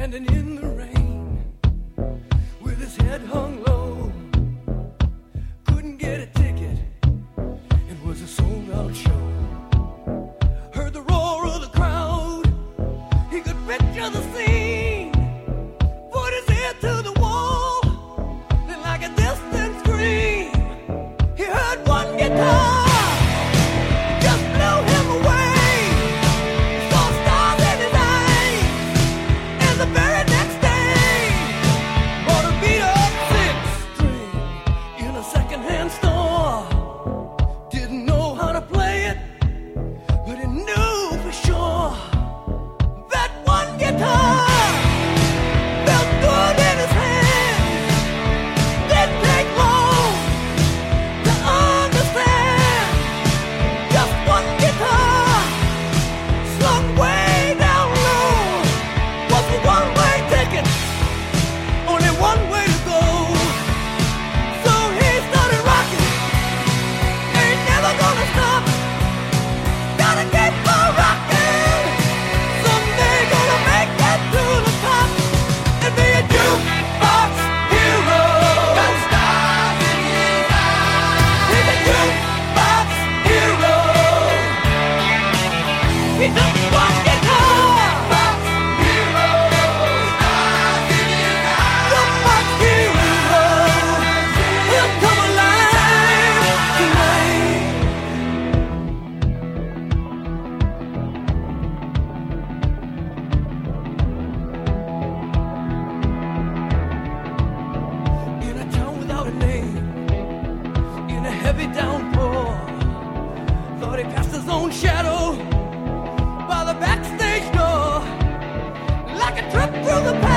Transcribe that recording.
standing in the rain with his head hung low. heavy downpour. Thought he passed his own shadow by the backstage door, like a trip through the.